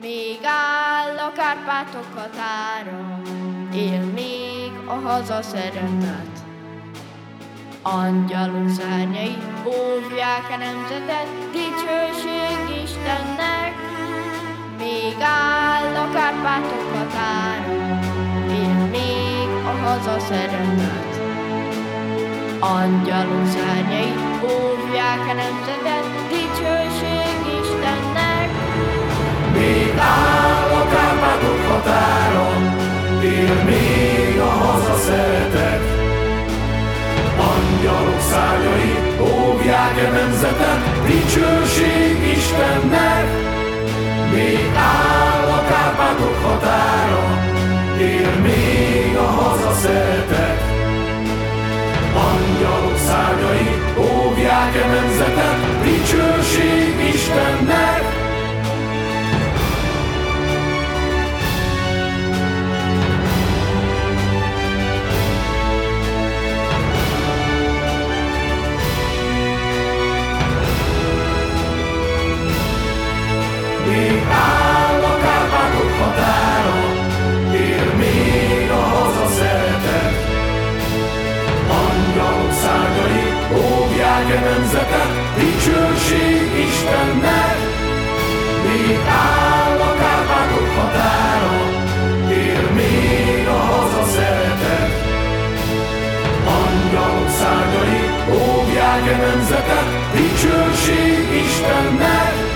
Még áll a Kárpátok határa, él még a haza szeretet. Angyalok szárnyai óvják a nemzetet, dicsőség Istennek. Még áll a Kárpátok határa, él még a haza szeretet. Angyalok szárnyai óvják a nemzetet, dicsőség Istennek. Él még a haza szeretet. Angyalok szárnyai óvják e nemzetet, dicsőség Istennek. Még áll a Kárpátok határon, él még a haza óvják e nemzetet, dicsőség Istennek. Még áll a Kárpátok határon, él még a haza szeretet. Angyalok szárnyai óvják e nemzetet, dicsőség Istennek.